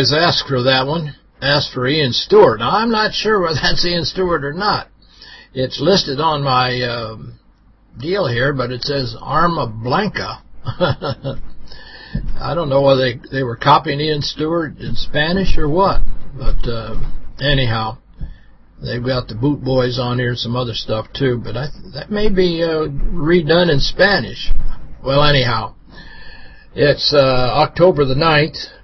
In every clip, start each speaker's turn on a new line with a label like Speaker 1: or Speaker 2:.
Speaker 1: Boys asked for that one, asked for Ian Stuart. Now, I'm not sure whether that's Ian Stuart or not. It's listed on my uh, deal here, but it says Arma Blanca. I don't know whether they, they were copying Ian Stuart in Spanish or what. But uh, anyhow, they've got the Boot Boys on here and some other stuff too. But I, that may be uh, redone in Spanish. Well, anyhow, it's uh, October the 9th,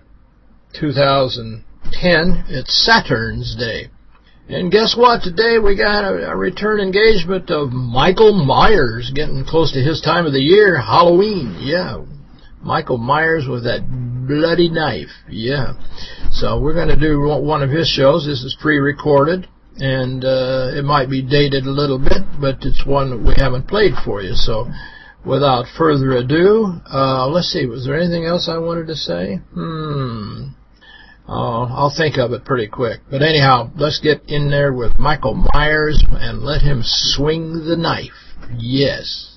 Speaker 1: 2010. It's Saturn's Day. And guess what? Today we got a, a, return engagement of Michael Myers, getting close to his time of the year, Halloween. Yeah, Michael Myers with that bloody knife. Yeah. So we're going to do one of his shows. This is pre-recorded, and uh, it might be dated a little bit, but it's one that we haven't played for you. So without further ado, uh, let's see, was there anything else I wanted to say? Hmm. Uh, I'll think of it pretty quick. But anyhow, let's get in there with Michael Myers and let him swing the knife. Yes.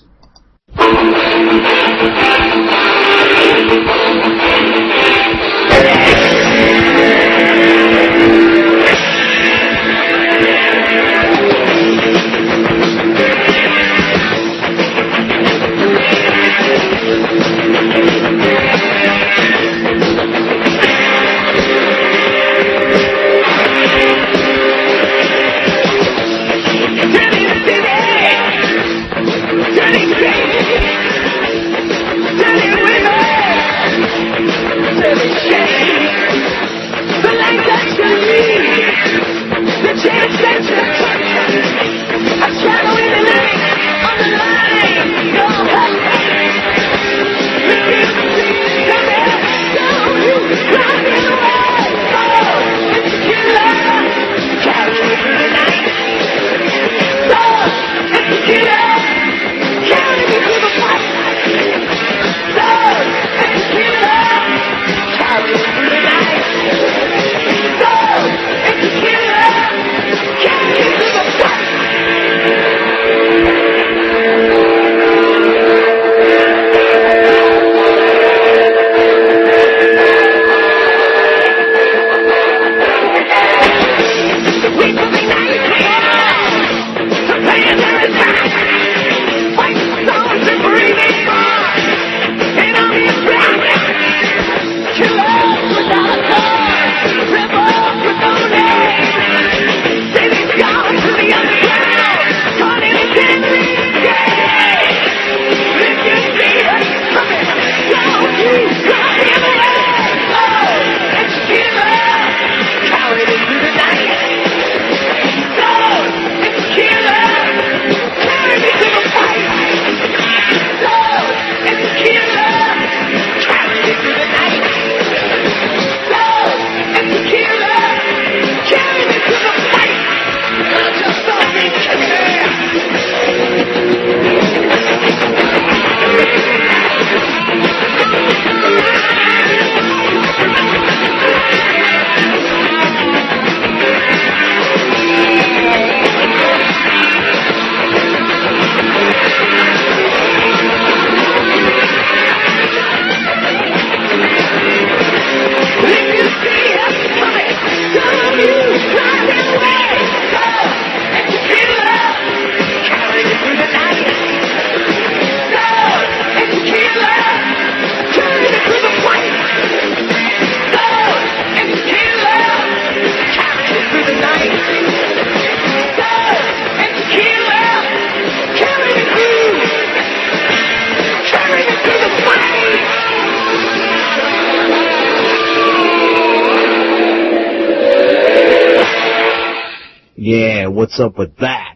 Speaker 2: What's up with that?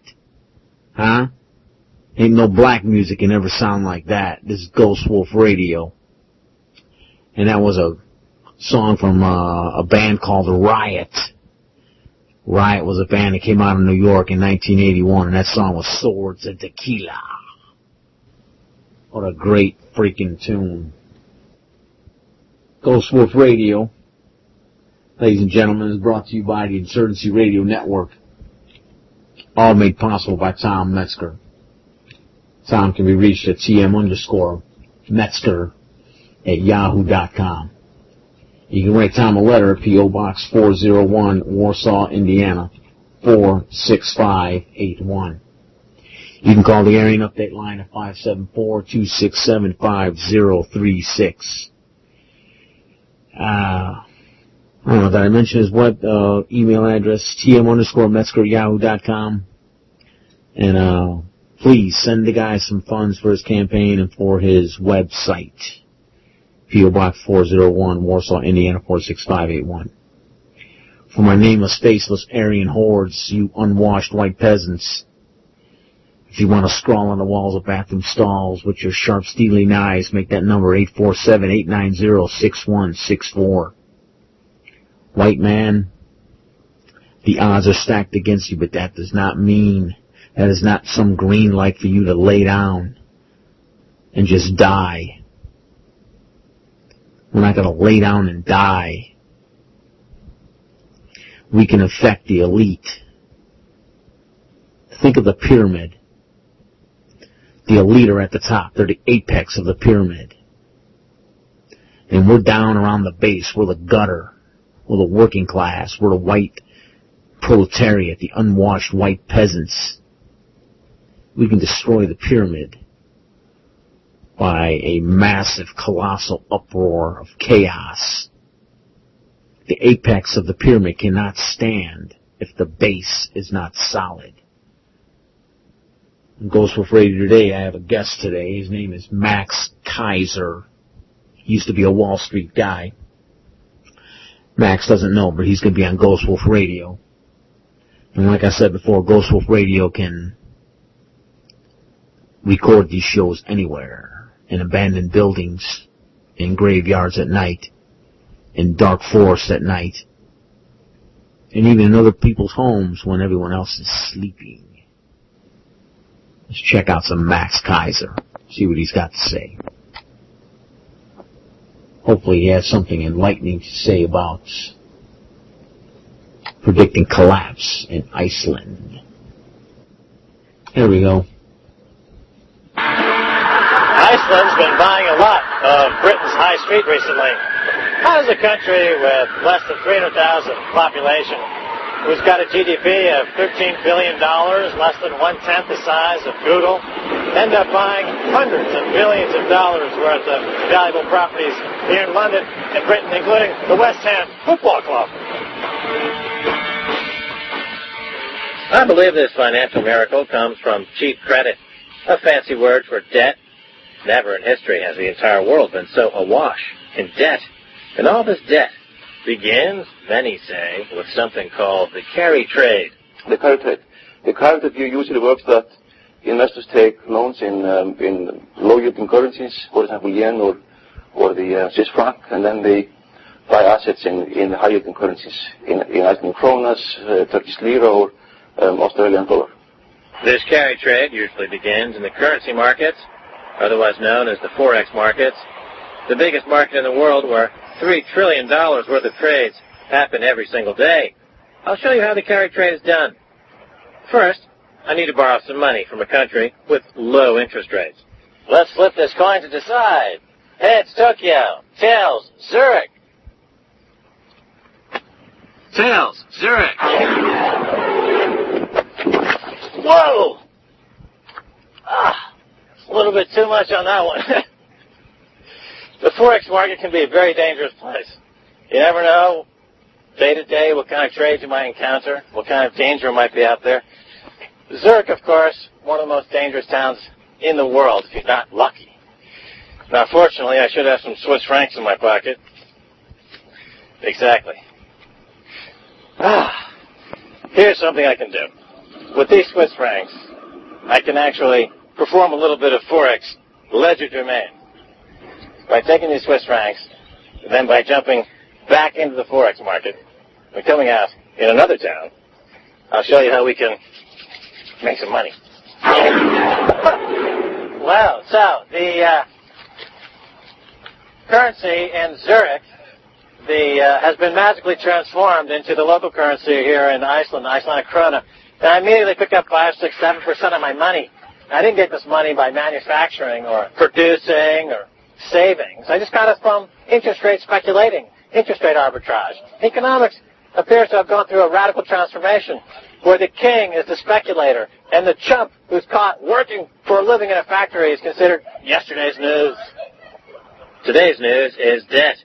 Speaker 2: Huh? Ain't no black music can ever sound like that. This is Ghost Wolf Radio. And that was a song from uh, a band called Riot. Riot was a band that came out of New York in 1981, and that song was Swords and Tequila. What a great freaking tune. Ghost Wolf Radio, ladies and gentlemen, is brought to you by the Insurgency Radio Network. All made possible by Tom Metzger. Tom can be reached at tm underscore Metzger at yahoo.com. You can write Tom a letter at P.O. Box 401, Warsaw, Indiana, 46581. You can call the Aryan Update line at 574-267-5036. Uh, I don't I mention his web, uh, email address, tm underscore metzger. And, uh, please send the guy some funds for his campaign and for his website. P.O. Box 401, Warsaw, Indiana 46581. For my nameless, faceless Aryan hordes, you unwashed white peasants. If you want to scrawl on the walls of bathroom stalls with your sharp, steely knives, make that number 847-890-6164. White man, the odds are stacked against you, but that does not mean that is not some green light for you to lay down and just die. We're not going to lay down and die. We can affect the elite. Think of the pyramid. The elite are at the top. They're the apex of the pyramid. And we're down around the base. We're the gutter. We're the working class. We're the white proletariat, the unwashed white peasants we can destroy the pyramid by a massive, colossal uproar of chaos. The apex of the pyramid cannot stand if the base is not solid. On Ghost Wolf Radio today, I have a guest today. His name is Max Keiser. He used to be a Wall Street guy. Max doesn't know, but he's going to be on Ghost Wolf Radio. And like I said before, Ghost Wolf Radio can record these shows anywhere, in abandoned buildings, in graveyards at night, in dark forests at night, and even in other people's homes when everyone else is sleeping. Let's check out some Max Keiser, see what he's got to say. Hopefully he has something enlightening to say about predicting collapse in Iceland. Here we go.
Speaker 3: Iceland's been buying a lot of Britain's high street recently. How does a country with less than 300,000 population, who's got a GDP of $13 billion, less than one-tenth the size of Google, end up buying hundreds of billions of dollars worth of valuable properties here in London and Britain, including the West Ham Football Club? I believe this financial miracle comes from cheap credit, a fancy word for debt Never in history has the entire world been so awash in debt. And all this debt begins, many say, with something called the carry trade.
Speaker 4: The carry trade. The carry trade usually works that investors take loans in um, in low yielding currencies, for example, yen or or the uh, Swiss franc, and then they buy assets in in high yielding currencies, in in Icelandic kronas, uh, Turkish lira, or um, Australian dollar.
Speaker 3: This carry trade usually begins in the currency markets otherwise known as the Forex markets, the biggest market in the world where $3 trillion worth of trades happen every single day. I'll show you how the carry trade is done. First, I need to borrow some money from a country with low interest rates. Let's flip this coin to decide. Heads, Tokyo. Tails, Zurich. Tails, Zurich. Whoa! Ah! a little bit too much on that one. the Forex market can be a very dangerous place. You never know day to day what kind of trades you might encounter, what kind of danger might be out there. Zurich, of course, one of the most dangerous towns in the world if you're not lucky. Now, fortunately, I should have some Swiss francs in my pocket. Exactly. Ah, here's something I can do. With these Swiss francs, I can actually perform a little bit of Forex legerdemain by taking these Swiss francs, then by jumping back into the Forex market and coming out in another town, I'll show you how we can make some money. well, so the uh, currency in Zurich the, uh, has been magically transformed into the local currency here in Iceland, Icelandic krona. And I immediately pick up five, six, seven percent of my money I didn't get this money by manufacturing or producing or savings. I just got it from interest rate speculating interest rate arbitrage. Economics appears to have gone through a radical transformation where the king is the speculator and the chump who's caught working for a living in a factory is considered yesterday's news.
Speaker 5: Today's news is debt.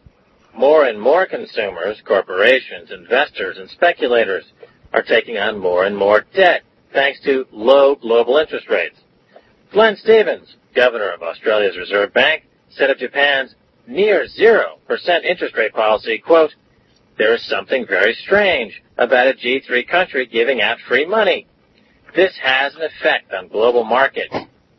Speaker 5: More and more consumers, corporations, investors, and speculators are taking on more and more debt thanks to low global interest rates. Glenn Stevens, governor of Australia's Reserve Bank, said of Japan's near 0% interest rate policy, quote, there is something very strange about a G3 country giving out free money. This has an effect on global markets.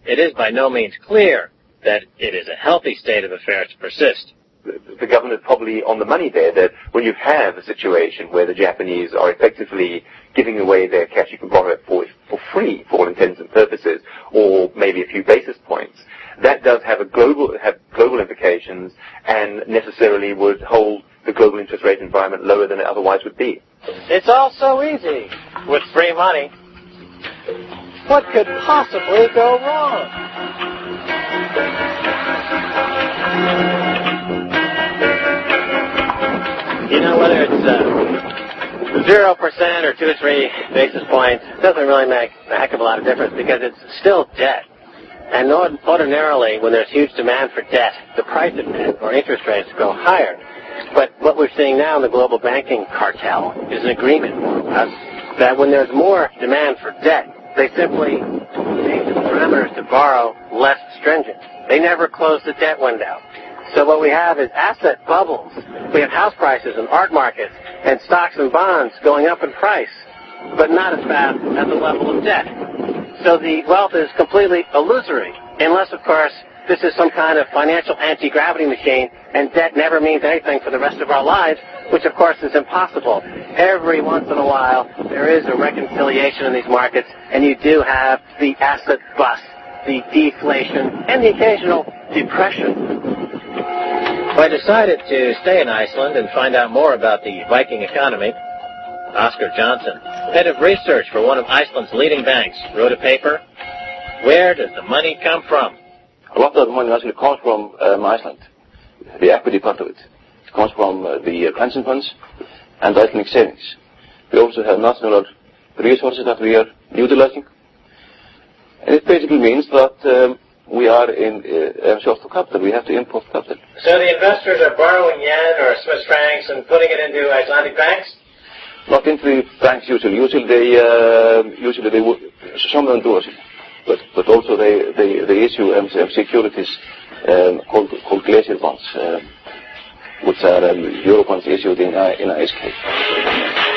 Speaker 5: It is by no means clear that it is a healthy state of affairs to persist.
Speaker 6: The government probably on the money there that when you have a situation where the Japanese are effectively giving away their cash, you can borrow it for, for free for all intents and purposes, or maybe a few basis points. That does have a global have global implications and necessarily would hold the global interest rate environment lower than it otherwise would be.
Speaker 3: It's all so easy with free money. What could possibly go wrong? You know, whether it's uh, zero percent or two or three basis points, doesn't really make a heck of a lot of difference because it's still debt. And ordinarily, when there's huge demand for debt, the price of debt or interest rates go higher. But what we're seeing now in the global banking cartel is an agreement uh, that when there's more demand for debt, they simply make the parameters to borrow less stringent. They never close the debt window. So what we have is asset bubbles. We have house prices and art markets and stocks and bonds going up in price, but not as fast as the level of debt. So the wealth is completely illusory, unless, of course, this is some kind of financial anti-gravity machine, and debt never means anything for the rest of our lives, which of course is impossible. Every once in a while, there is a reconciliation in these markets, and you do have the asset bust, the deflation, and the occasional depression.
Speaker 5: I decided to stay in Iceland and find out more about the Viking economy. Oscar Johnson, head of research for one of Iceland's leading banks, wrote a paper, Where Does the Money Come From?
Speaker 4: A lot of the money actually comes from um, Iceland, the equity part of it. It comes from uh, the uh, pension funds and Icelandic savings. We also have national resources that we are utilizing. And it basically means that um, we are in uh, short of capital. We have to import capital.
Speaker 5: So the investors are borrowing yen or Swiss francs and putting it into Icelandic banks?
Speaker 4: Not into the banks usually. Usually they, uh, usually they would, some of them do actually. But, but also they, issue um, securities um, called, glacier bonds, uh, which are um, euro bonds issued in, uh, in ISK.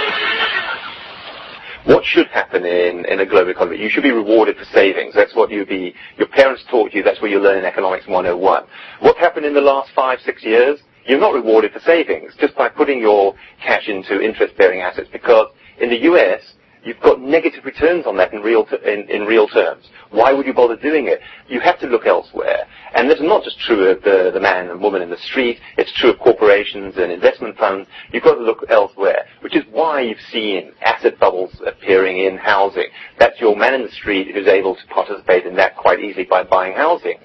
Speaker 6: What should happen in, in a global economy? You should be rewarded for savings. That's what you be, your parents taught you. That's what you learn in Economics 101. What happened in the last five, six years? You're not rewarded for savings just by putting your cash into interest-bearing assets because in the US, you've got negative returns on that in real, t- in, in real terms. Why would you bother doing it? You have to look elsewhere. And this is not just true of the, the man and woman in the street, it's true of corporations and investment funds. You've got to look elsewhere, which is why you've seen asset bubbles appearing in housing. That's your man in the street who's able to participate in that quite easily by buying housing.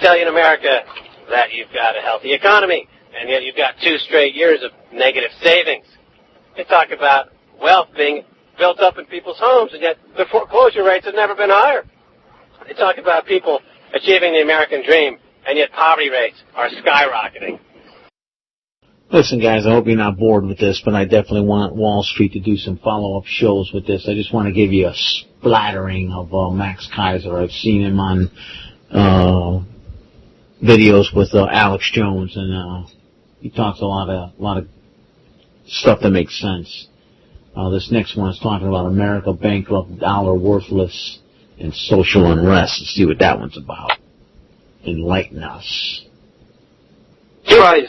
Speaker 3: In America that you've got a healthy economy, and yet you've got two straight years of negative savings. They talk about wealth being built up in people's homes, and yet the foreclosure rates have never been higher. They talk about people achieving the American dream, and yet poverty rates are skyrocketing.
Speaker 2: Listen, guys, I hope you're not bored with this, but I definitely want Wall Street to do some follow-up shows with this. I just want to give you a splattering of uh, Max Keiser. I've seen him on uh, videos with uh, Alex Jones, and uh, he talks a lot of a lot of stuff that makes sense. Uh, this next one is talking about America bankrupt, dollar worthless, and social unrest. Let's see what that one's about. Enlighten us.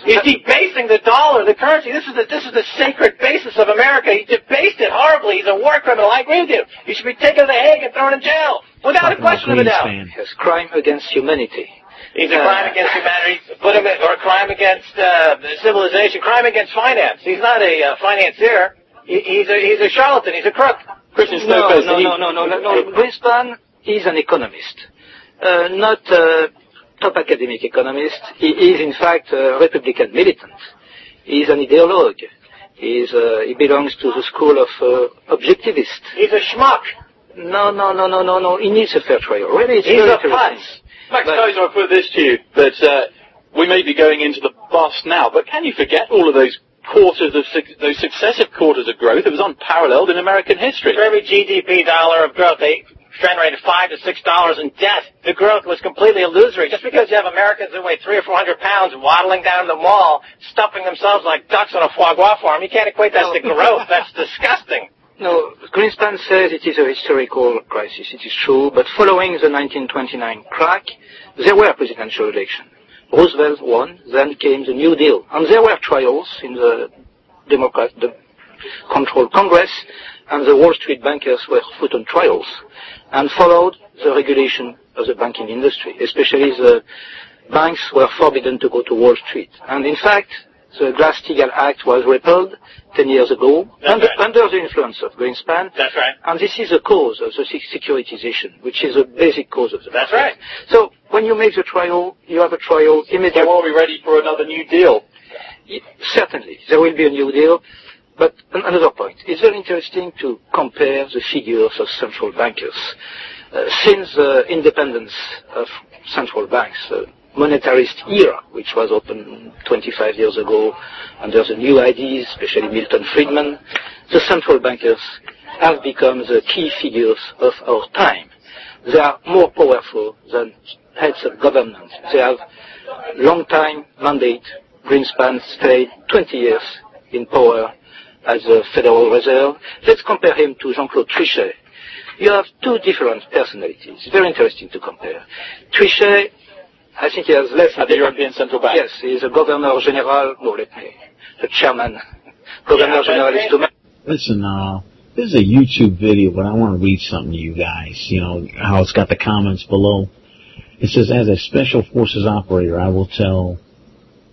Speaker 3: He's debasing the dollar, the currency. This is the this is the sacred basis of America. He debased it horribly. He's a war criminal. I agree with you. He should be taken to the Hague and thrown in jail without a question of a doubt.
Speaker 7: It's crime against humanity.
Speaker 3: He's a crime against humanity, put him in, or a crime against uh, civilization, crime against finance. He's not a uh, financier. He, he's a he's a charlatan. He's a crook. Christian
Speaker 7: No,
Speaker 3: Snowfest.
Speaker 7: no,
Speaker 3: He-
Speaker 7: no, no, no, no, no. Greenspan is an economist, uh, not a top academic economist. He is, in fact, a Republican militant. He's an ideologue. He's, uh, he belongs to the school of uh, objectivist.
Speaker 8: He's a schmuck.
Speaker 7: No, no, no, no, no, no. He needs a fair trial. Really, it's
Speaker 8: He's a putz.
Speaker 9: Max Keiser, I put this to you, that uh, we may be going into the bust now, but can you forget all of those quarters of suc those successive quarters of growth? It was unparalleled in American history.
Speaker 8: For every GDP dollar of growth, they generated five to six dollars in debt. The growth was completely illusory. Just because you have Americans who weigh three or four hundred pounds waddling down the mall, stuffing themselves like ducks on a foie gras farm, you can't equate that to growth. That's disgusting.
Speaker 7: No, Greenspan says it is a historical crisis. It is true, but following the 1929 crack, there were presidential elections. Roosevelt won, then came the New Deal, and there were trials in the Democrat, the controlled Congress, and the Wall Street bankers were put on trials, and followed the regulation of the banking industry, especially the banks were forbidden to go to Wall Street. And in fact, the Glass-Steagall Act was repealed 10 years ago
Speaker 8: That's
Speaker 7: under,
Speaker 8: right.
Speaker 7: under the influence of Greenspan.
Speaker 8: That's right.
Speaker 7: And this is the cause of the se- securitization, which is a basic cause of the
Speaker 8: That's
Speaker 7: market.
Speaker 8: right.
Speaker 7: So when you make the trial, you have a trial immediately.
Speaker 9: are we ready for another New Deal?
Speaker 7: Certainly, there will be a new deal. But another point, it's very interesting to compare the figures of central bankers. Uh, since the independence of central banks, uh, monetarist era, which was opened 25 years ago under the new ideas, especially Milton Friedman, the central bankers have become the key figures of our time. They are more powerful than heads of government. They have long time mandate. Greenspan stayed 20 years in power as a Federal Reserve. Let's compare him to Jean-Claude Trichet. You have two different personalities. Very interesting to compare. Trichet, I think he has left.
Speaker 9: At the European Central Bank.
Speaker 7: Yes, he is a Governor General, no, let me, the chairman. Governor
Speaker 8: Yeah,
Speaker 7: General is to
Speaker 2: Listen, uh, this is a YouTube video, but I want to read something to you guys. You know, how it's got the comments below. It says, as a special forces operator, I will tell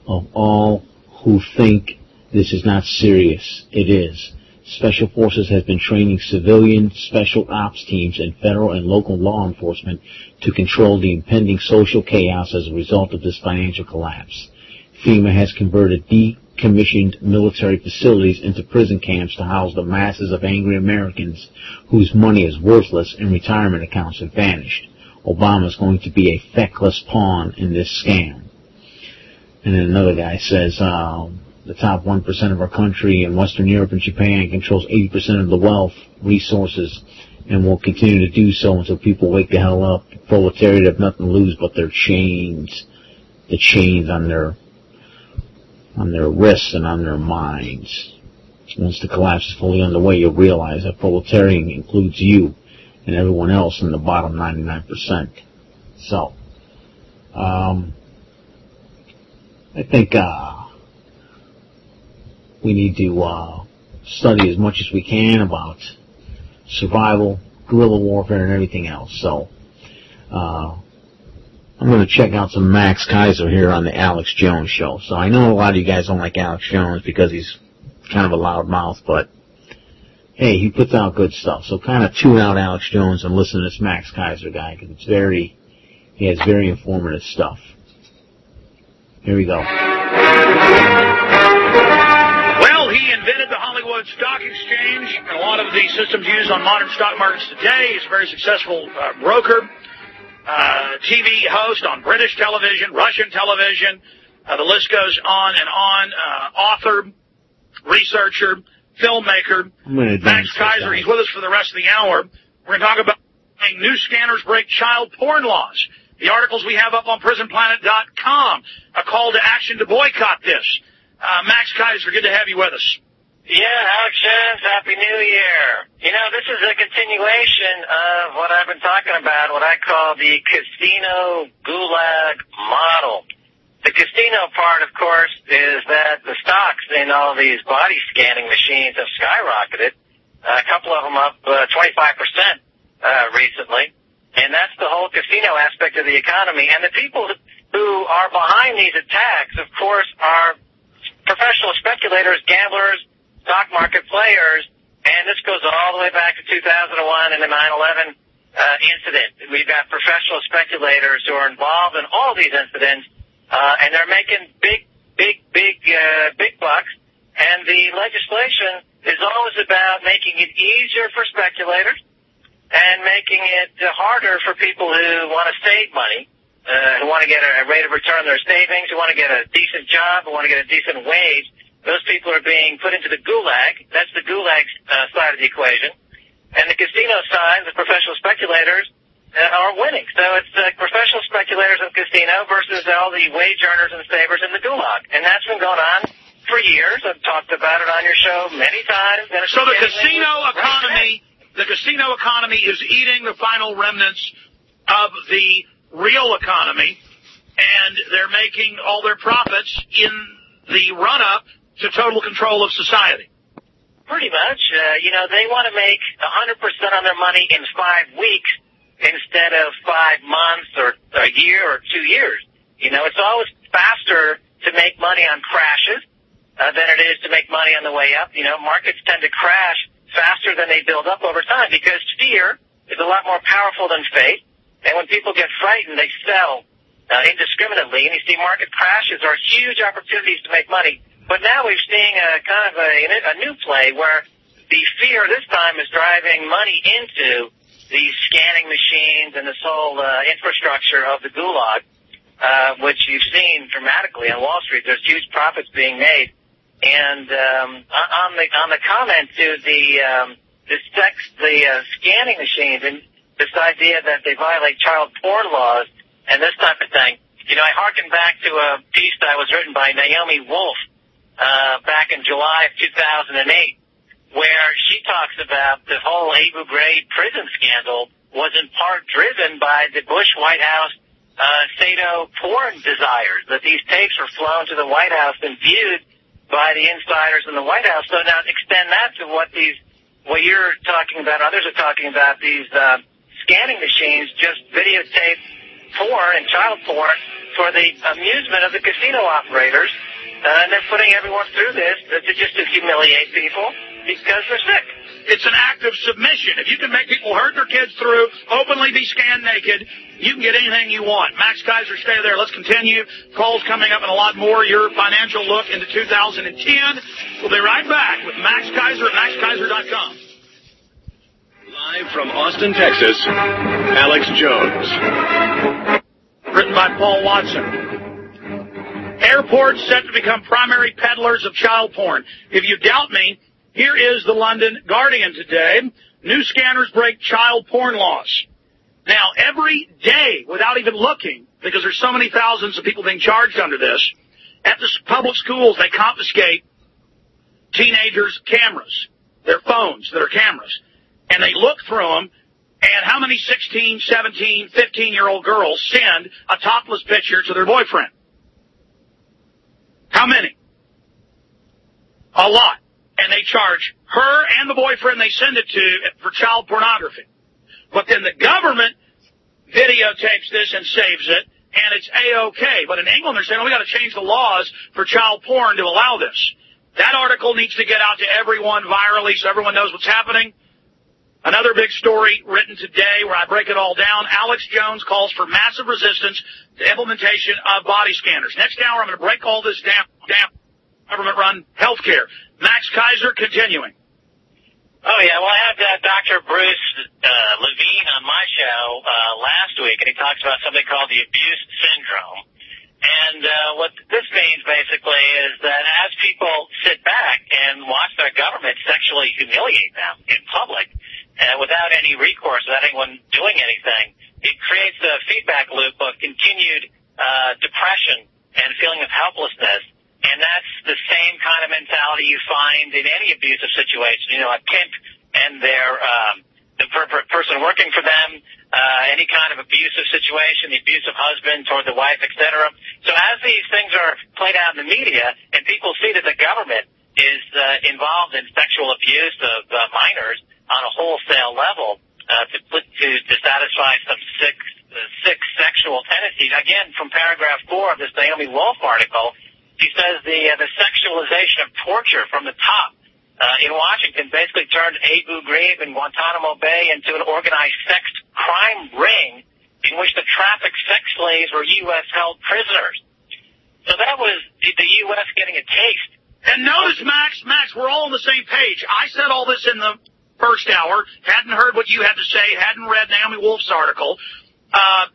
Speaker 2: of all who think this is not serious. It is. Special Forces has been training civilian special ops teams and federal and local law enforcement to control the impending social chaos as a result of this financial collapse. FEMA has converted decommissioned military facilities into prison camps to house the masses of angry Americans whose money is worthless and retirement accounts have vanished. Obama is going to be a feckless pawn in this scam. And then another guy says, um, the top 1% of our country in Western Europe and Japan controls 80% of the wealth, resources, and will continue to do so until people wake the hell up. The proletariat have nothing to lose but their chains, the chains on their, on their wrists and on their minds. Once the collapse is fully underway, you'll realize that proletarian includes you and everyone else in the bottom 99%. So, um, I think, uh, we need to, uh, study as much as we can about survival, guerrilla warfare, and everything else. So, uh, I'm going to check out some Max Keiser here on the Alex Jones show. So I know a lot of you guys don't like Alex Jones because he's kind of a loud mouth, but hey, he puts out good stuff. So kind of tune out Alex Jones and listen to this Max Keiser guy because it's very, he has very informative stuff. Here we go.
Speaker 10: He invented the Hollywood Stock Exchange and a lot of the systems used on modern stock markets today. He's a very successful uh, broker, uh, TV host on British television, Russian television. Uh, the list goes on and on. Uh, author, researcher, filmmaker.
Speaker 2: I'm going to
Speaker 10: Max
Speaker 2: Keiser,
Speaker 10: he's with us for the rest of the hour. We're going to talk about new scanners break child porn laws. The articles we have up on prisonplanet.com. A call to action to boycott this. Uh, Max Keiser, good to have you with us.
Speaker 8: Yeah, Alex Jones, Happy New Year. You know, this is a continuation of what I've been talking about, what I call the casino gulag model. The casino part, of course, is that the stocks in all these body scanning machines have skyrocketed. a couple of them up uh, 25% uh, recently. And that's the whole casino aspect of the economy. And the people who are behind these attacks, of course, are professional speculators, gamblers, stock market players, and this goes all the way back to 2001 and the 9/11 uh, incident. We've got professional speculators who are involved in all these incidents, uh, and they're making big, big, big, uh, big bucks And the legislation is always about making it easier for speculators and making it harder for people who want to save money, uh, who want to get a, a rate of return on their savings, who want to get a decent job, who want to get a decent wage. Those people are being put into the gulag. That's the gulag uh, side of the equation. And the casino side, the professional speculators, uh, are winning. So it's uh, professional speculators in the casino versus all the wage earners and savers in the gulag. And that's been going on for years. I've talked about it on your show many times.
Speaker 10: So the casino
Speaker 8: right
Speaker 10: economy, the casino economy is eating the final remnants of the real economy, and they're making all their profits in the run-up to total control of society.
Speaker 8: Pretty much. Uh, you know, they want to make 100% on their money in five weeks instead of five months or a year or two years. You know, it's always faster to make money on crashes uh, than it is to make money on the way up. You know, markets tend to crash faster than they build up over time because fear is a lot more powerful than faith. And when people get frightened, they sell uh, indiscriminately. And you see market crashes are huge opportunities to make money. But now we're seeing a kind of a, a new play where the fear this time is driving money into these scanning machines and this whole uh, infrastructure of the gulag, uh, which you've seen dramatically on Wall Street. There's huge profits being made. And um, on the on the comment to the um, the sex the uh, scanning machines and this idea that they violate child porn laws and this type of thing. You know, I harken back to a piece that was written by Naomi Wolf uh, back in July of 2008, where she talks about the whole Abu Ghraib prison scandal was in part driven by the Bush White House uh, Sado porn desires. That these tapes were flown to the White House and viewed by the insiders in the White House. So now extend that to what these, what you're talking about, others are talking about, these uh, scanning machines just videotape porn and child porn for the amusement of the casino operators. Uh, and they're putting everyone through this to, just to humiliate people because they're sick.
Speaker 10: It's an act of submission. If you can make people hurt their kids through, openly be scanned naked, you can get anything you want. Max Keiser, stay there. Let's continue. Calls coming up and a lot more. Your financial look into 2010. We'll be right back with Max Keiser at maxkeiser.com.
Speaker 11: Live from Austin, Texas, Alex Jones.
Speaker 10: Written by Paul Watson. Airports set to become primary peddlers of child porn. If you doubt me, here is the London Guardian today. New scanners break child porn laws. Now, every day, without even looking, because there's so many thousands of people being charged under this, at the public schools, they confiscate teenagers' cameras, their phones that are cameras, and they look through them, and how many 16, 17, 15 year old girls send a topless picture to their boyfriend? How many? A lot. And they charge her and the boyfriend they send it to for child pornography. But then the government videotapes this and saves it, and it's A-OK. But in England, they're saying, oh, we got to change the laws for child porn to allow this. That article needs to get out to everyone virally so everyone knows what's happening. Another big story written today where I break it all down. Alex Jones calls for massive resistance to implementation of body scanners. Next hour, I'm going to break all this down, down government-run healthcare. Max Keiser continuing.
Speaker 8: Oh yeah, well I had uh, Dr. Bruce uh, Levine on my show uh, last week, and he talks about something called the abuse syndrome. And uh, what this means basically is that as people sit back and watch their government sexually humiliate them in public, uh, without any recourse, without anyone doing anything, it creates a feedback loop of continued uh, depression and feeling of helplessness. And that's the same kind of mentality you find in any abusive situation. You know, a pimp and their um, the per- per- person working for them, uh, any kind of abusive situation, the abusive husband toward the wife, etc. So as these things are played out in the media, and people see that the government is uh, involved in sexual abuse of uh, minors on a wholesale level uh, to put to, to satisfy some sick uh, sick sexual tendencies. Again, from paragraph four of this Naomi Wolf article, she says the uh, the torture from the top uh, in Washington basically turned Abu Ghraib and Guantanamo Bay into an organized sex crime ring in which the trafficked sex slaves were U.S. held prisoners. So that was the U.S. getting a taste
Speaker 10: And notice, Max, Max, we're all on the same page. I said all this in the first hour, hadn't heard what you had to say, hadn't read Naomi Wolf's article. Uh,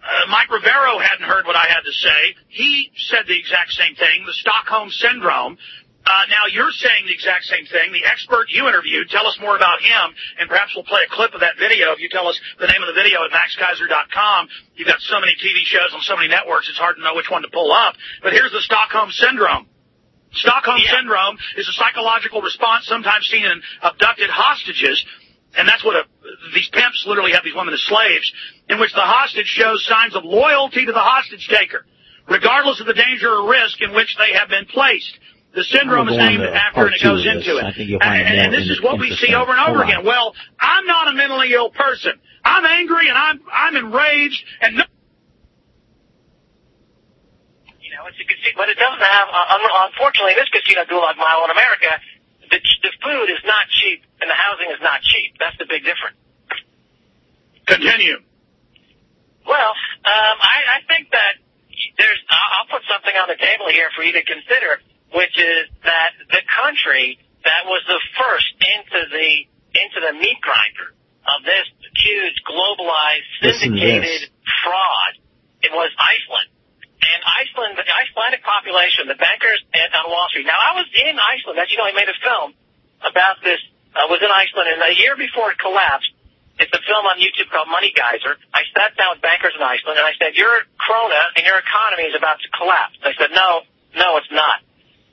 Speaker 10: uh, Mike Rivero hadn't heard what I had to say. He said the exact same thing, the Stockholm Syndrome. Uh, now you're saying the exact same thing. The expert you interviewed, tell us more about him, and perhaps we'll play a clip of that video. If you tell us the name of the video at maxkeiser.com, you've got so many TV shows on so many networks, it's hard to know which one to pull up. But here's the Stockholm Syndrome. Stockholm
Speaker 8: Yeah.
Speaker 10: Syndrome is a psychological response sometimes seen in abducted hostages, and that's what a, these pimps literally have these women as slaves, in which the hostage shows signs of loyalty to the hostage taker, regardless of the danger or risk in which they have been placed. The syndrome is named after
Speaker 2: part
Speaker 10: and it goes into it.
Speaker 2: I think you'll
Speaker 10: And, and, and
Speaker 2: more
Speaker 10: this is what we see over and over again. Well, I'm not a mentally ill person. I'm angry and I'm I'm enraged and no,
Speaker 8: You know, it's a casino, but it doesn't have. Uh, unfortunately, this casino Gulag Mile in America, the the food is not cheap and the housing is not cheap. That's the big difference.
Speaker 10: continue.
Speaker 8: Well, um, I, I think that there's. I'll I'll put something on the table here for you to consider, which is that the country that was the first into the into the meat grinder of this huge globalized
Speaker 2: Listen
Speaker 8: syndicated fraud, it was Iceland. And Iceland, the Icelandic population, the bankers at, on Wall Street. Now, I was in Iceland. As you know, I made a film about this. I was in Iceland, and a year before it collapsed, it's a film on YouTube called Money Geyser. I sat down with bankers in Iceland, and I said, "Your krona and your economy is about to collapse." They said, "No, no, it's not."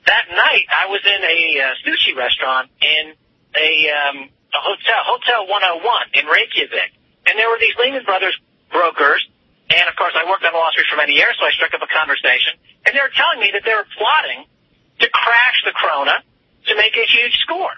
Speaker 8: That night, I was in a uh, sushi restaurant in a, um, a hotel, Hotel 101 in Reykjavik, and there were these Lehman Brothers brokers and of course, I worked on Wall Street for many years, so I struck up a conversation. And they were telling me that they were plotting to crash the krona to make a huge score.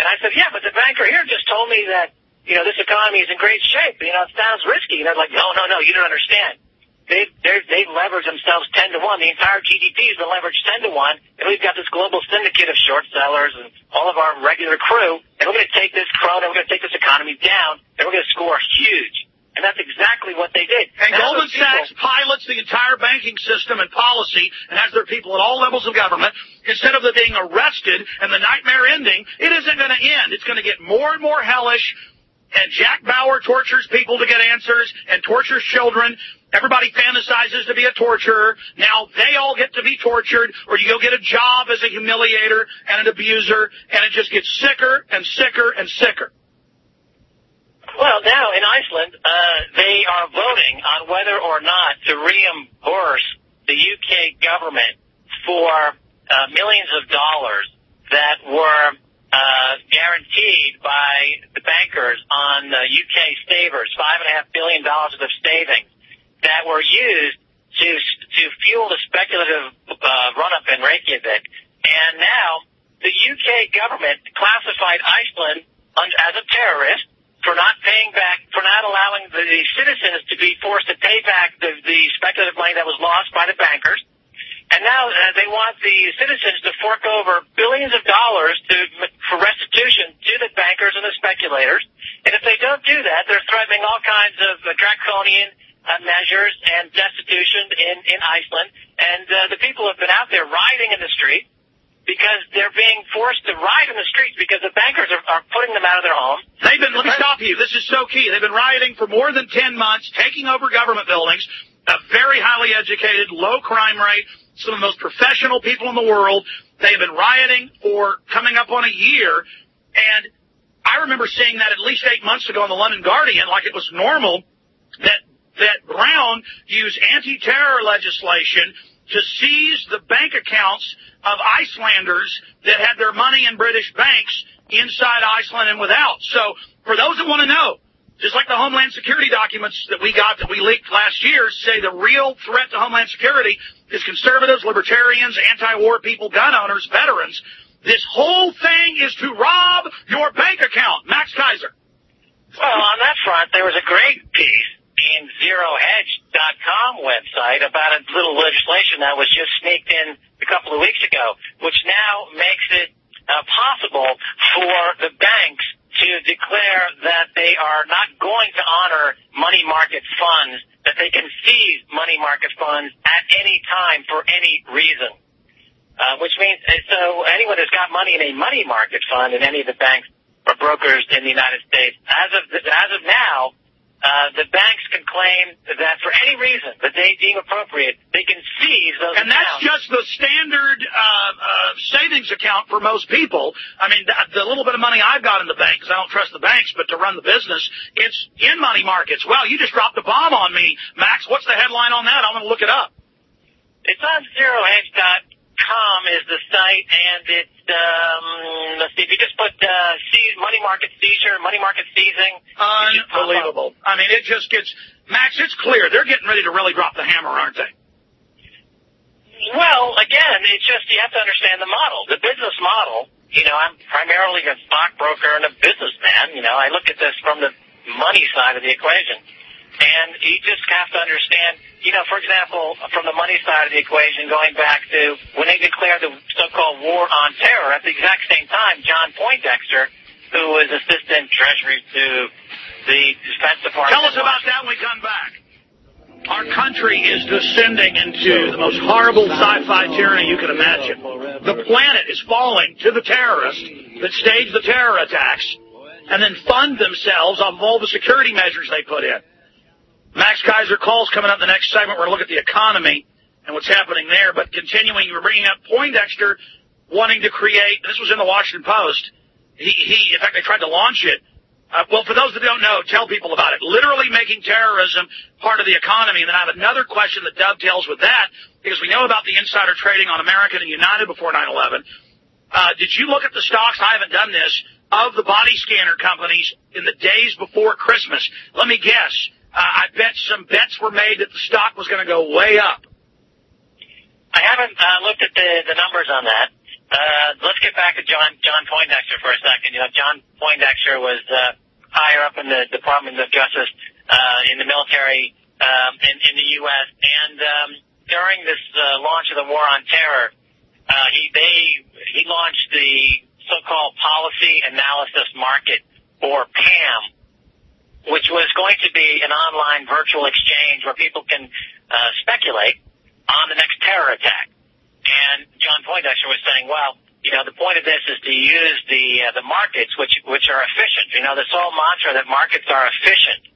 Speaker 8: And I said, yeah, but the banker here just told me that, you know, this economy is in great shape. You know, it sounds risky. And they're like, no, no, no, you don't understand. They've, they're, they've leveraged themselves 10 to 1. The entire GDP has been leveraged 10 to 1. And we've got this global syndicate of short sellers and all of our regular crew. And we're going to take this krona, we're going to take this economy down, and we're going to score huge. And that's exactly what they did.
Speaker 10: And
Speaker 8: Now,
Speaker 10: Goldman
Speaker 8: people-
Speaker 10: Sachs pilots the entire banking system and policy and has their people at all levels of government. Instead of them being arrested and the nightmare ending, it isn't going to end. It's going to get more and more hellish. And Jack Bauer tortures people to get answers and tortures children. Everybody fantasizes to be a torturer. Now they all get to be tortured, or you go get a job as a humiliator and an abuser, and it just gets sicker and sicker and sicker.
Speaker 8: Well, now in Iceland, uh, they are voting on whether or not to reimburse the UK government for uh, millions of dollars that were uh, guaranteed by the bankers on uh, UK savers, five and a half billion dollars of savings that were used to to fuel the speculative uh, run up in Reykjavik. And now the UK government classified Iceland as a terrorist for not paying back, for not allowing the, the citizens to be forced to pay back the, the speculative money that was lost by the bankers. And now uh, they want the citizens to fork over billions of dollars to for restitution to the bankers and the speculators. And if they don't do that, they're threatening all kinds of uh, draconian uh, measures and destitution in in Iceland. And uh, the people have been out there rioting in the street because they're being forced to riot in the streets because the bankers are, are putting them out of their homes.
Speaker 10: They've been, let me stop you. This is so key. They've been rioting for more than 10 months, taking over government buildings, a very highly educated, low crime rate, some of the most professional people in the world. They've been rioting for coming up on a year. And I remember seeing that at least eight months ago in the London Guardian, like it was normal that, that Brown used anti-terror legislation to seize the bank accounts of Icelanders that had their money in British banks inside Iceland and without. So for those that want to know, just like the Homeland Security documents that we got that we leaked last year say the real threat to Homeland Security is conservatives, libertarians, anti-war people, gun owners, veterans. This whole thing is to rob your bank account. Max Keiser.
Speaker 8: Well, on that front, there was a great piece in ZeroHedge.com website about a little legislation that was just sneaked in a couple of weeks ago, which now makes it uh, possible for the banks to declare that they are not going to honor money market funds, that they can seize money market funds at any time for any reason. uh, which means uh, so anyone who's got money in a money market fund in any of the banks or brokers in the United States, as of as of now, uh, the banks can claim that for any reason that they deem appropriate, they can seize those
Speaker 10: And that's just the standard uh, uh, savings account for most people. I mean, the, the little bit of money I've got in the bank, because I don't trust the banks, but to run the business, it's in money markets. Well, you just dropped a bomb on me, Max. What's the headline on that? I'm going to look it up.
Speaker 8: It's on zerohedge.com is the site, and it's um, let's see. If you just put uh, see, money market seizure, money market seizing, it should pop up.
Speaker 10: Unbelievable. I mean, it just gets Max. It's clear they're getting ready to really drop the hammer, aren't they?
Speaker 8: Well, again, it's just you have to understand the model, the business model. You know, I'm primarily a stockbroker and a businessman. You know, I look at this from the money side of the equation, and you just have to understand. You know, for example, from the money side of the equation, going back to when they declared the so-called war on terror, at the exact same time, John Poindexter, who was assistant treasury to the Defense Department.
Speaker 10: Tell us about that when we come back. Our country is descending into the most horrible sci-fi tyranny you can imagine. The planet is falling to the terrorists that stage the terror attacks and then fund themselves off of all the security measures they put in. Max Keiser calls coming up in the next segment. We're going to look at the economy and what's happening there. But continuing, we're bringing up Poindexter wanting to create, this was in the Washington Post. He, he in fact, they tried to launch it. Uh, well, for those that don't know, tell people about it. Literally making terrorism part of the economy. And then I have another question that dovetails with that, because we know about the insider trading on American and United before 9-11. Uh, did you look at the stocks? I haven't done this of the body scanner companies in the days before Christmas. Let me guess. Uh, I bet some bets were made that the stock was going to go way up.
Speaker 8: I haven't uh, looked at the, the numbers on that. Uh, let's get back to John John Poindexter for a second. You know, John Poindexter was uh, higher up in the Department of Justice uh, in the military um, in, in the U.S. And um, during this uh, launch of the War on Terror, uh, he they he launched the so-called Policy Analysis Market, or PAM, which was going to be an online virtual exchange where people can uh, speculate on the next terror attack. And John Poindexter was saying, well, you know, the point of this is to use the uh, the markets, which which are efficient. You know, this whole mantra that markets are efficient.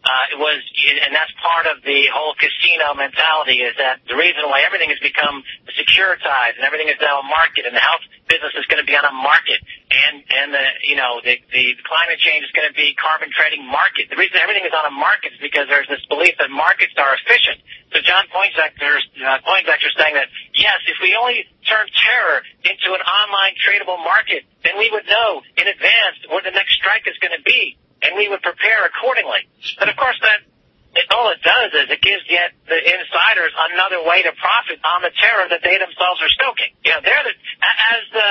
Speaker 8: Uh, it was, and that's part of the whole casino mentality. Is that the reason why everything has become securitized and everything is now a market, and the health business is going to be on a market, and and the you know the the climate change is going to be carbon trading market. The reason everything is on a market is because there's this belief that markets are efficient. So John Poindexter uh, Poindexter saying that yes, if we only turn terror into an online tradable market, then we would know in advance where the next strike is going to be, and we would prepare accordingly. But of course, that it, all it does is it gives yet the insiders another way to profit on the terror that they themselves are stoking. You know, they're the as the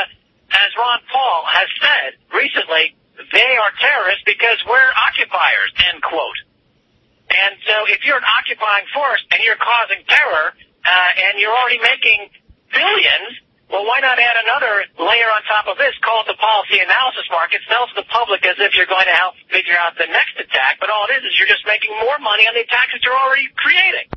Speaker 8: as Ron Paul has said recently, they are terrorists because we're occupiers. End quote. And so if you're an occupying force and you're causing terror, uh, and you're already making billions, well, why not add another layer on top of this, call it the policy analysis market, sell to the public as if you're going to help figure out the next attack, but all it is is you're just making more money on the attacks that you're already creating.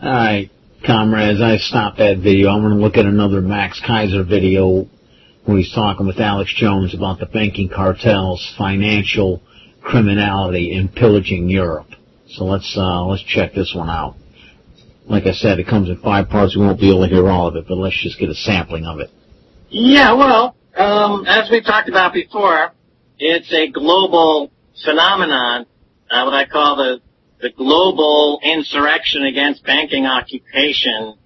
Speaker 2: All right, comrades, I stopped that video. I'm going to look at another Max Keiser video where he's talking with Alex Jones about the banking cartels, financial criminality, and pillaging Europe. So let's uh, let's check this one out. Like I said, it comes in five parts. We won't be able to hear all of it, but let's just get a sampling of it.
Speaker 3: Yeah, well, um, as we talked about before, it's a global phenomenon, uh, what I call the the global insurrection against banking occupation.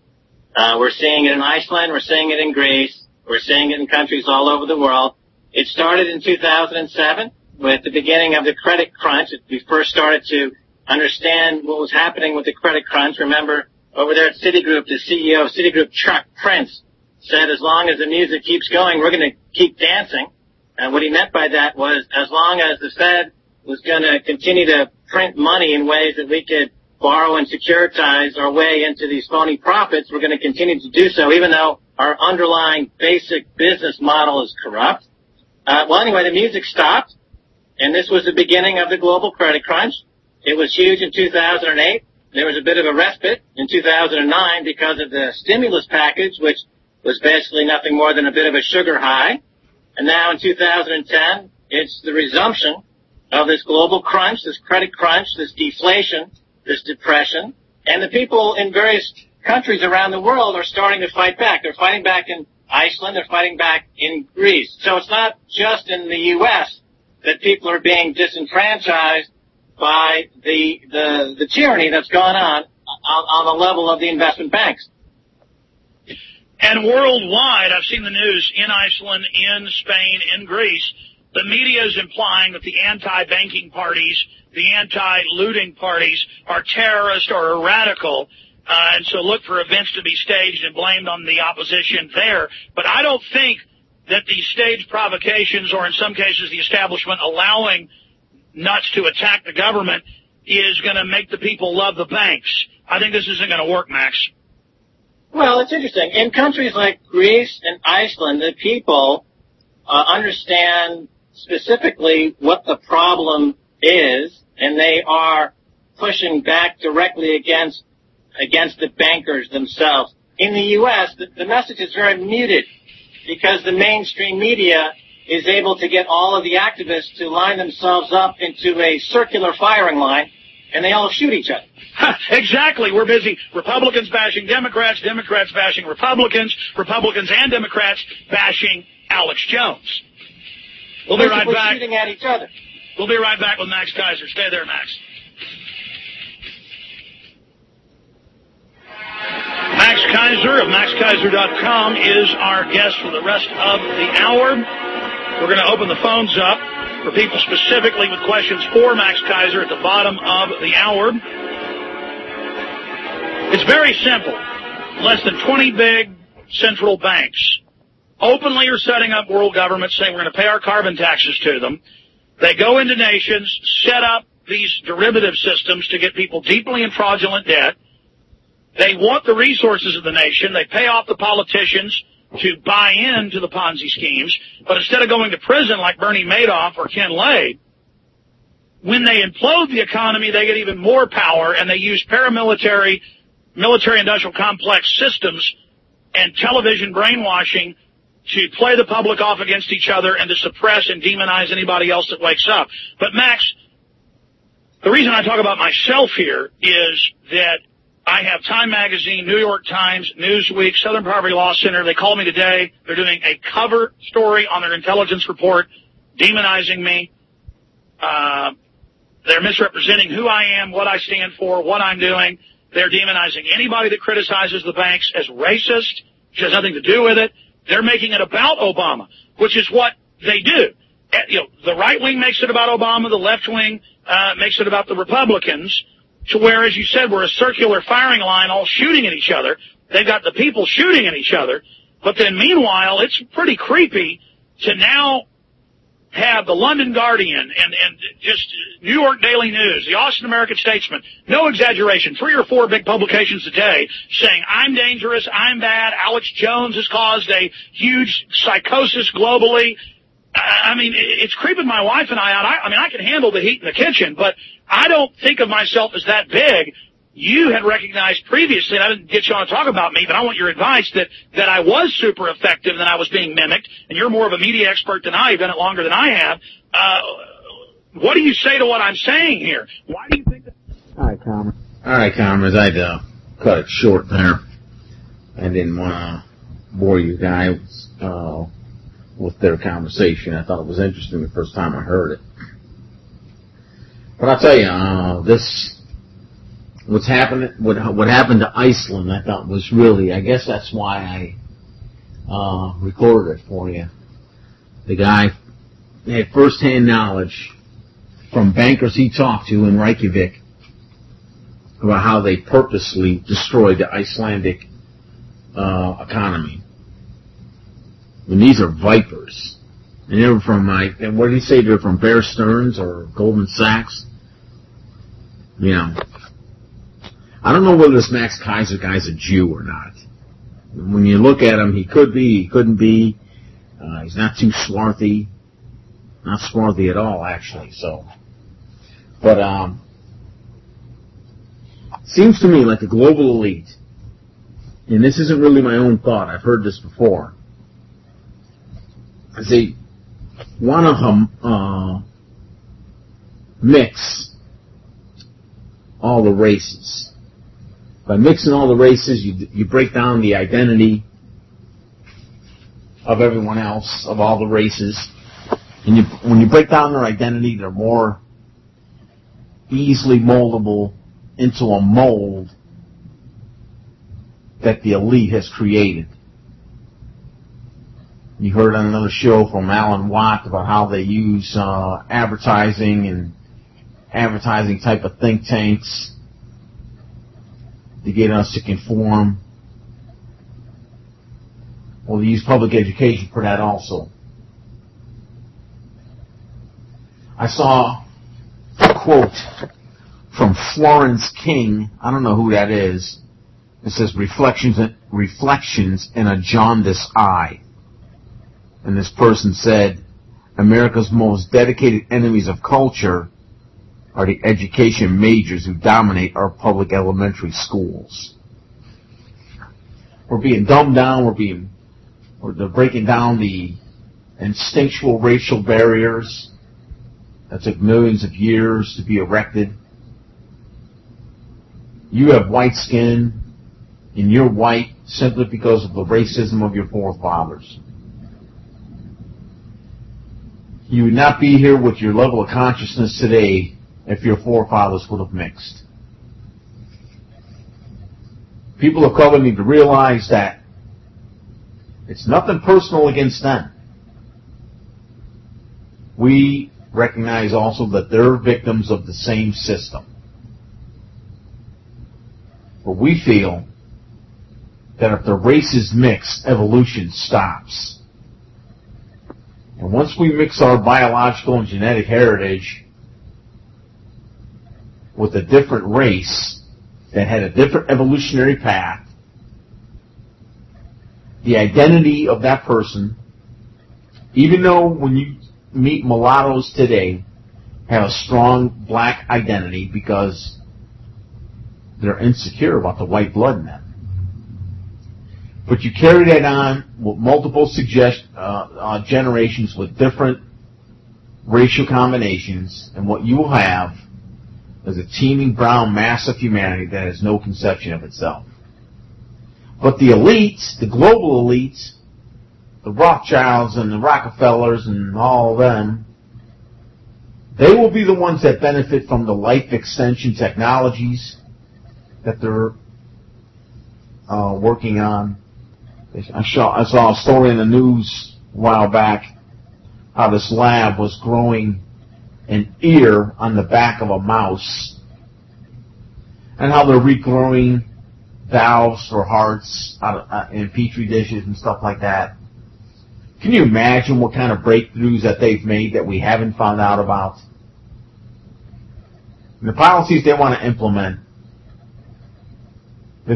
Speaker 3: Uh, we're seeing it in Iceland, we're seeing it in Greece, we're seeing it in countries all over the world. It started in 2007 with the beginning of the credit crunch. We first started to understand what was happening with the credit crunch. Remember, over there at Citigroup, the CEO of Citigroup, Chuck Prince, said as long as the music keeps going, we're going to keep dancing. And what he meant by that was as long as the Fed was going to continue to print money in ways that we could borrow and securitize our way into these phony profits, we're going to continue to do so, even though our underlying basic business model is corrupt. Uh, well, anyway, the music stopped, and this was the beginning of the global credit crunch. It was huge in 2008. there was a bit of a respite in 2009 because of the stimulus package, which was basically nothing more than a bit of a sugar high. And now in 2010, it's the resumption of this global crunch, this credit crunch, this deflation, this depression. And the people in various countries around the world are starting to fight back. They're fighting back in Iceland. They're fighting back in Greece. So it's not just in the U.S. that people are being disenfranchised by the, the, the tyranny that's gone on, on on the level of the investment banks.
Speaker 10: And worldwide, I've seen the news in Iceland, in Spain, in Greece, the media is implying that the anti-banking parties, the anti-looting parties are terrorist or radical. Uh, and so look for events to be staged and blamed on the opposition there. But I don't think that these staged provocations or in some cases the establishment allowing nuts to attack the government is going to make the people love the banks. I think this isn't going to work, Max.
Speaker 3: Well, it's interesting. In countries like Greece and Iceland, the people uh, understand specifically what the problem is, and they are pushing back directly against against the bankers themselves. In the U.S., the, the message is very muted because the mainstream media is able to get all of the activists to line themselves up into a circular firing line, and they all shoot each other.
Speaker 10: exactly. We're busy Republicans bashing Democrats, Democrats bashing Republicans, Republicans and Democrats bashing Alex Jones. We'll be right back.
Speaker 3: shooting at each other.
Speaker 10: We'll be right back with Max Keiser. Stay there, Max. Max Keiser of MaxKeiser.com is our guest for the rest of the hour. We're going to open the phones up for people specifically with questions for Max Keiser at the bottom of the hour. It's very simple. Less than 20 big central banks openly are setting up world governments saying we're going to pay our carbon taxes to them. They go into nations, set up these derivative systems to get people deeply in fraudulent debt. They want the resources of the nation. They pay off the politicians to buy into the Ponzi schemes. But instead of going to prison like Bernie Madoff or Ken Lay, when they implode the economy, they get even more power and they use paramilitary, military industrial complex systems and television brainwashing to play the public off against each other and to suppress and demonize anybody else that wakes up. But Max, the reason I talk about myself here is that I have Time Magazine, New York Times, Newsweek, Southern Poverty Law Center. They called me today. They're doing a cover story on their intelligence report, demonizing me. Uh, they're misrepresenting who I am, what I stand for, what I'm doing. They're demonizing anybody that criticizes the banks as racist, which has nothing to do with it. They're making it about Obama, which is what they do. Eh, you know, the right wing makes it about Obama, the left wing uh, makes it about the Republicans to where, as you said, we're a circular firing line all shooting at each other. They've got the people shooting at each other. But then meanwhile, it's pretty creepy to now have the London Guardian and, and just New York Daily News, the Austin American Statesman, no exaggeration, three or four big publications a day saying, I'm dangerous, I'm bad, Alex Jones has caused a huge psychosis globally. I mean, it's creeping my wife and I out. I, I mean, I can handle the heat in the kitchen, but I don't think of myself as that big. You had recognized previously, and I didn't get you on to talk about me, but I want your advice that, that I was super effective and that I was being mimicked, and you're more of a media expert than I. You've done it longer than I have. Uh, what do you say to what I'm saying here? Why do you think that?
Speaker 2: All right, comrades. All right, comrades. I'd uh, cut it short there. I didn't want to bore you guys uh, with their conversation. I thought it was interesting the first time I heard it. But I'll tell you, uh, this, what's happened, what, what happened to Iceland, I thought was really, I guess that's why I, uh, recorded it for you. The guy had first-hand knowledge from bankers he talked to in Reykjavik about how they purposely destroyed the Icelandic, uh, economy. And these are vipers. And they're from like, and what did he say? They're from Bear Stearns or Goldman Sachs. You know, I don't know whether this Max Keiser guy's a Jew or not. When you look at him, he could be, he couldn't be. Uh, he's not too swarthy. Not swarthy at all, actually. So, but um, Seems to me like the global elite, and this isn't really my own thought, I've heard this before, they want to uh, mix all the races. By mixing all the races, you, you break down the identity of everyone else, of all the races. And you, when you break down their identity, they're more easily moldable into a mold that the elite has created. You heard on another show from Alan Watt about how they use uh, advertising and advertising type of think tanks to get us to conform. Well, use public education for that also. I saw a quote from Florence King. I don't know who that is. It says reflections, reflections in a jaundiced eye. And this person said, America's most dedicated enemies of culture are the education majors who dominate our public elementary schools. We're being dumbed down. We're being, we're, breaking down the instinctual racial barriers that took millions of years to be erected. You have white skin and you're white simply because of the racism of your forefathers. You would not be here with your level of consciousness today if your forefathers would have mixed. People of color need to realize that it's nothing personal against them. We recognize also that they're victims of the same system. But we feel that if the races mix, evolution stops. And once we mix our biological and genetic heritage with a different race that had a different evolutionary path, the identity of that person, even though when you meet mulattoes today, have a strong black identity because they're insecure about the white blood in them. But you carry that on with multiple suggest, uh, uh, generations with different racial combinations, and what you will have is a teeming brown mass of humanity that has no conception of itself. But the elites, the global elites, the Rothschilds and the Rockefellers and all of them, they will be the ones that benefit from the life extension technologies that they're uh, working on. I saw, I saw a story in the news a while back how this lab was growing an ear on the back of a mouse and how they're regrowing valves for hearts out of, uh, in petri dishes and stuff like that. Can you imagine what kind of breakthroughs that they've made that we haven't found out about? And the policies they want to implement,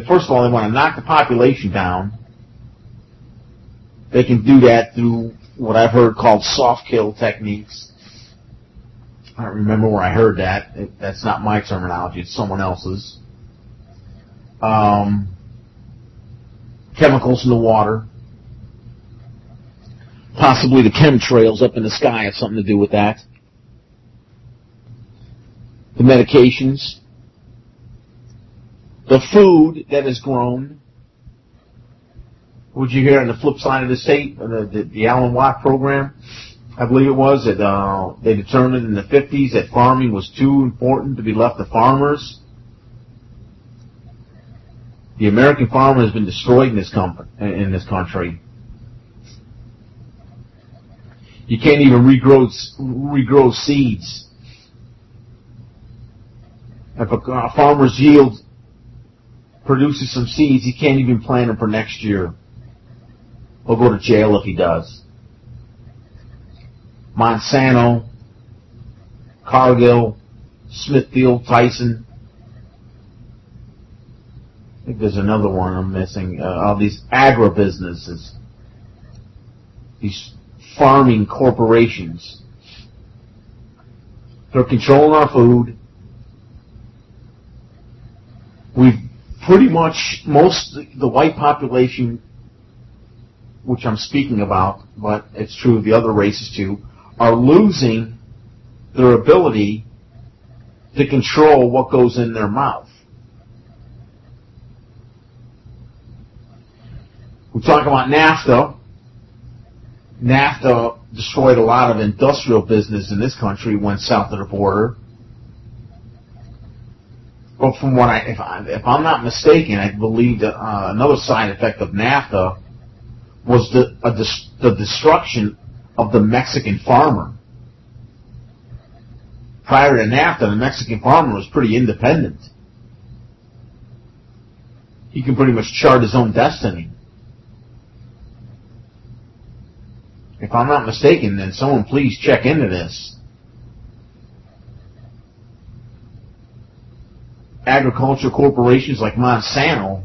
Speaker 2: first of all, they want to knock the population down. They can do that through what I've heard called soft kill techniques. I don't remember where I heard that. It, that's not my terminology. It's someone else's. Um, chemicals in the water. Possibly the chemtrails up in the sky have something to do with that. The medications. The food that is grown. Would you hear on the flip side of the state, the, the, the Alan Watt program? I believe it was that uh, they determined in the 50s that farming was too important to be left to farmers. The American farmer has been destroyed in this, in this country. You can't even regrow regrow seeds. If a, a farmer's yield produces some seeds, he can't even plant them for next year. He'll go to jail if he does. Monsanto, Cargill, Smithfield, Tyson. I think there's another one I'm missing. Uh, all these agribusinesses, these farming corporations. They're controlling our food. we've pretty much most the white population, which I'm speaking about, but it's true of the other races too, are losing their ability to control what goes in their mouth. We talk about NAFTA. NAFTA destroyed a lot of industrial business in this country, went south of the border. But from what I, if, I, if I'm not mistaken, I believe that uh, another side effect of NAFTA was the the destruction of the Mexican farmer. Prior to NAFTA, the Mexican farmer was pretty independent. He can pretty much chart his own destiny. If I'm not mistaken, then someone please check into this. Agriculture corporations like Monsanto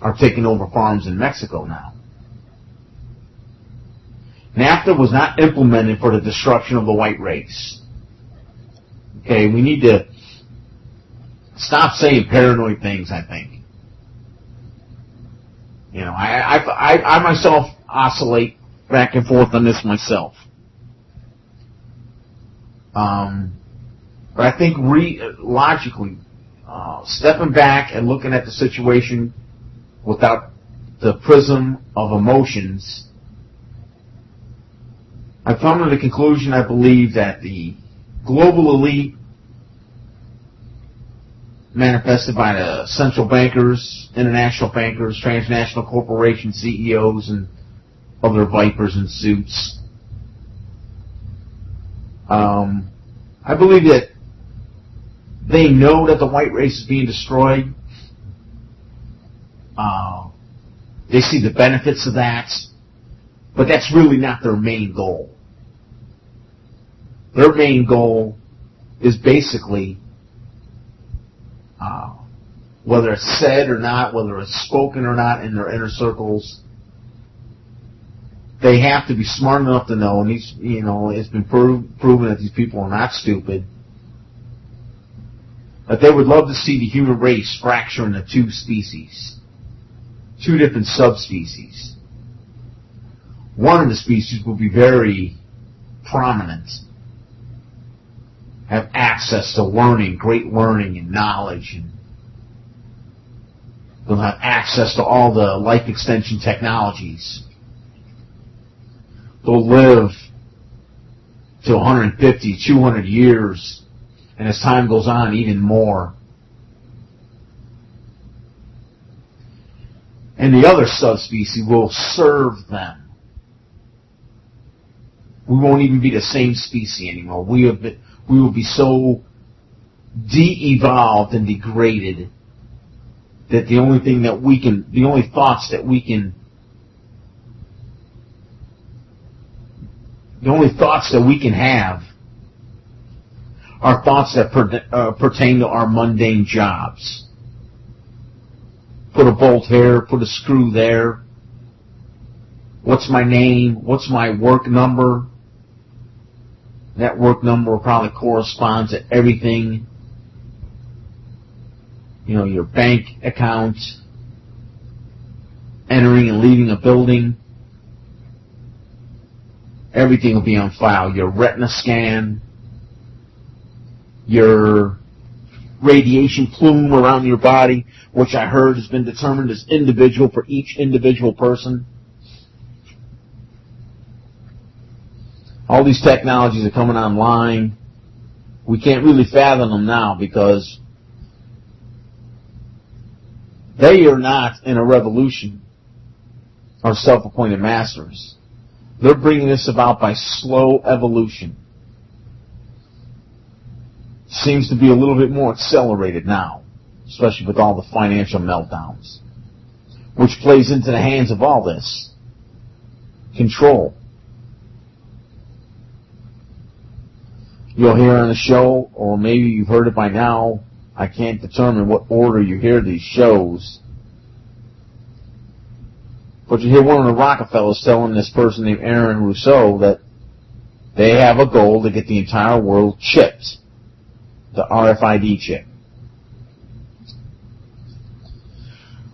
Speaker 2: are taking over farms in Mexico now. NAFTA was not implemented for the destruction of the white race. Okay, we need to stop saying paranoid things, I think. You know, I, I, I, myself oscillate back and forth on this myself. Um, but I think re- logically, uh, stepping back and looking at the situation without the prism of emotions, I come to the conclusion I believe that the global elite manifested by the central bankers, international bankers, transnational corporation CEOs, and other vipers in suits. Um, I believe that they know that the white race is being destroyed. Uh, they see the benefits of that, but that's really not their main goal. Their main goal is basically, uh, whether it's said or not, whether it's spoken or not in their inner circles, they have to be smart enough to know, and these, you know, it's been proven that these people are not stupid, that they would love to see the human race fracture into two species, two different subspecies. One of the species will be very prominent, have access to learning, great learning and knowledge, and they'll have access to all the life extension technologies they'll live to 150, 200 years, and as time goes on, even more. And the other subspecies will serve them. We won't even be the same species anymore. We have been, we will be so de-evolved and degraded that the only thing that we can, the only thoughts that we can the only thoughts that we can have are thoughts that per, uh, pertain to our mundane jobs. Put a bolt here, put a screw there. What's my name? What's my work number? That work number will probably correspond to everything. You know, your bank account, entering and leaving a building everything will be on file. Your retina scan, your radiation plume around your body, which I heard has been determined as individual for each individual person. All these technologies are coming online. We can't really fathom them now because they are not in a revolution or self-appointed masters. They're bringing this about by slow evolution. Seems to be a little bit more accelerated now, especially with all the financial meltdowns, which plays into the hands of all this. Control. You'll hear on the show, or maybe you've heard it by now, I can't determine what order you hear these shows, but you hear one of the Rockefellers telling this person named Aaron Russo that they have a goal to get the entire world chipped. The RFID chip.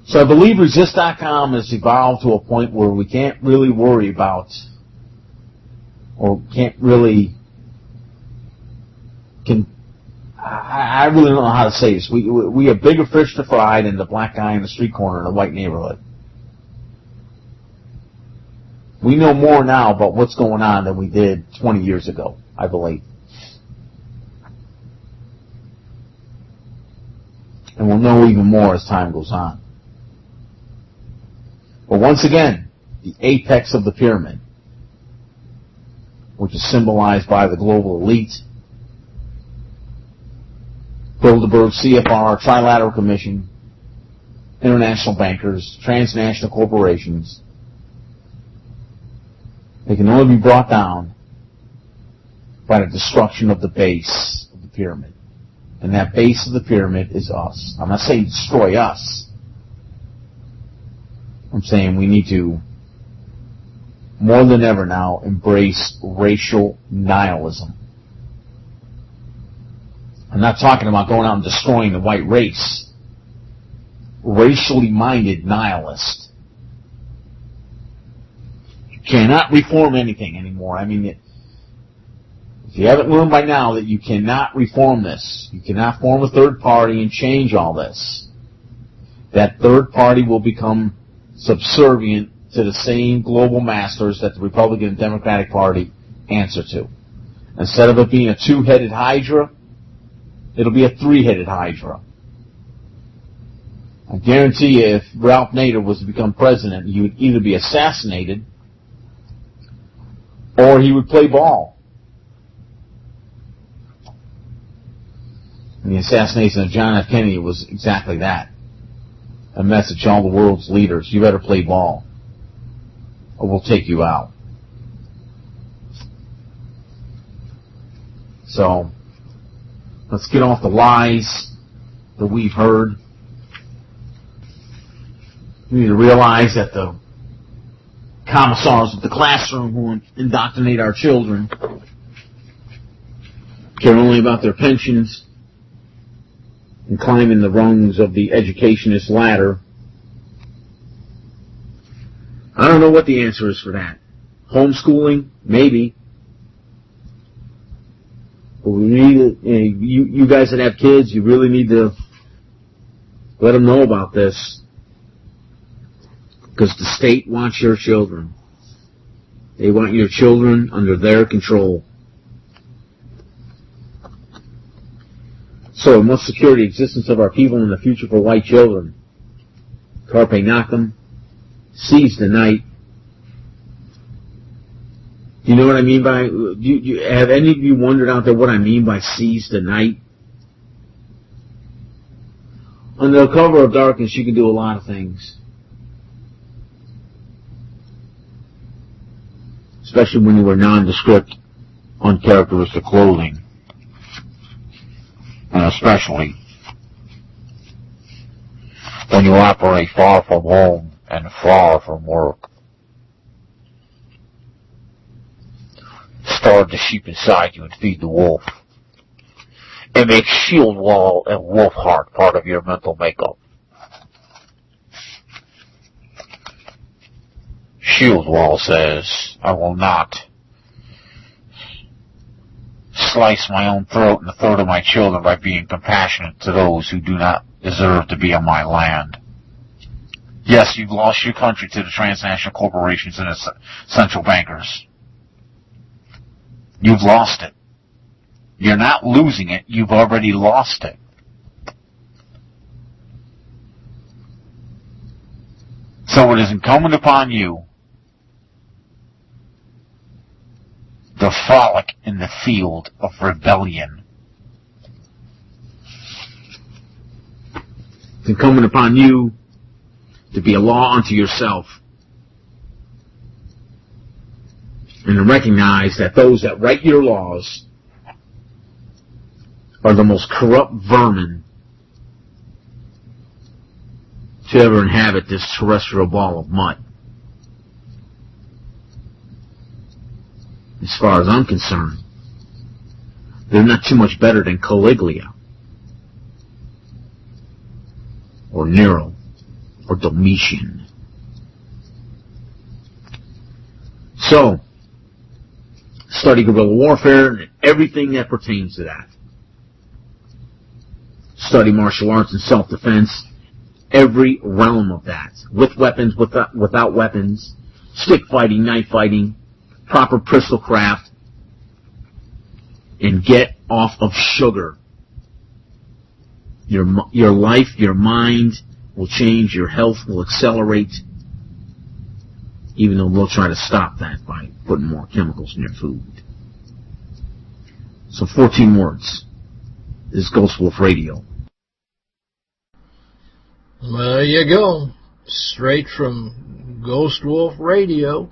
Speaker 2: So I believe resist.com has evolved to a point where we can't really worry about or can't really can I, I really don't know how to say this. We we have bigger fish to fry than the black guy in the street corner in a white neighborhood. We know more now about what's going on than we did 20 years ago, I believe. And we'll know even more as time goes on. But once again, the apex of the pyramid, which is symbolized by the global elite, Bilderberg, CFR, Trilateral Commission, international bankers, transnational corporations. They can only be brought down by the destruction of the base of the pyramid. And that base of the pyramid is us. I'm not saying destroy us. I'm saying we need to, more than ever now, embrace racial nihilism. I'm not talking about going out and destroying the white race. Racially minded nihilist. You cannot reform anything anymore. I mean, if you haven't learned by now that you cannot reform this, you cannot form a third party and change all this, that third party will become subservient to the same global masters that the Republican and Democratic Party answer to. Instead of it being a two-headed hydra, It'll be a three-headed hydra. I guarantee you if Ralph Nader was to become president, he would either be assassinated or he would play ball. And the assassination of John F. Kennedy was exactly that. A message to all the world's leaders, you better play ball or we'll take you out. So, Let's get off the lies that we've heard. We need to realize that the commissars of the classroom who indoctrinate our children care only about their pensions and climbing the rungs of the educationist ladder. I don't know what the answer is for that. Homeschooling? Maybe. We need to, you, you guys that have kids, you really need to let them know about this. Because the state wants your children. They want your children under their control. So it must secure the existence of our people and the future for white children. Carpe noctem. Seize the night. You know what I mean by? Do you, do you, have any of you wondered out there what I mean by seize the night? Under the cover of darkness, you can do a lot of things. Especially when you wear nondescript, uncharacteristic clothing. And especially when you operate far from home and far from work. Starve the sheep inside you and feed the wolf. And make shield wall and wolf heart part of your mental makeup. Shield wall says, I will not slice my own throat and the throat of my children by being compassionate to those who do not deserve to be on my land. Yes, you've lost your country to the transnational corporations and its central bankers. You've lost it. You're not losing it, you've already lost it. So it is incumbent upon you to frolic in the field of rebellion. It's incumbent upon you to be a law unto yourself. And to recognize that those that write your laws are the most corrupt vermin to ever inhabit this terrestrial ball of mud. As far as I'm concerned, they're not too much better than Caligula or Nero or Domitian. So, study guerrilla warfare and everything that pertains to that. Study martial arts and self-defense, every realm of that, with weapons, without, uh, without weapons, stick fighting, knife fighting, proper pistol craft, and get off of sugar. Your, your life, your mind will change, your health will accelerate, even though we'll try to stop that by putting more chemicals in your food. So 14 words. This is Ghost Wolf Radio.
Speaker 12: There you go. Straight from Ghost Wolf Radio,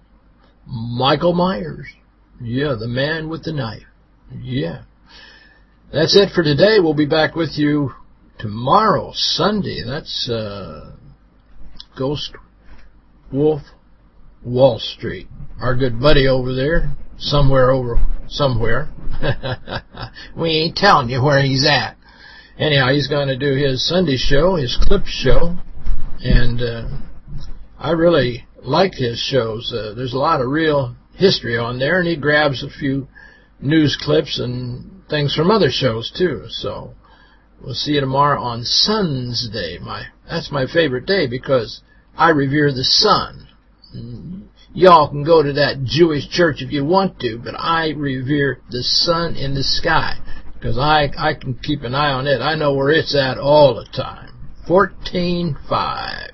Speaker 12: Michael Myers. Yeah, the man with the knife. Yeah. That's it for today. We'll be back with you tomorrow, Sunday. That's uh, Ghost Wolf Wall Street. Our good buddy over there, somewhere over somewhere. we ain't telling you where he's at. Anyhow, he's going to do his Sunday show, his clip show, and uh, I really like his shows. Uh, there's a lot of real history on there, and he grabs a few news clips and things from other shows too. So we'll see you tomorrow on Sun's Day. My that's my favorite day because I revere the sun. Y'all can go to that Jewish church if you want to, but I revere the sun in the sky because I I can keep an eye on it. I know where it's at all the time. Fourteen five.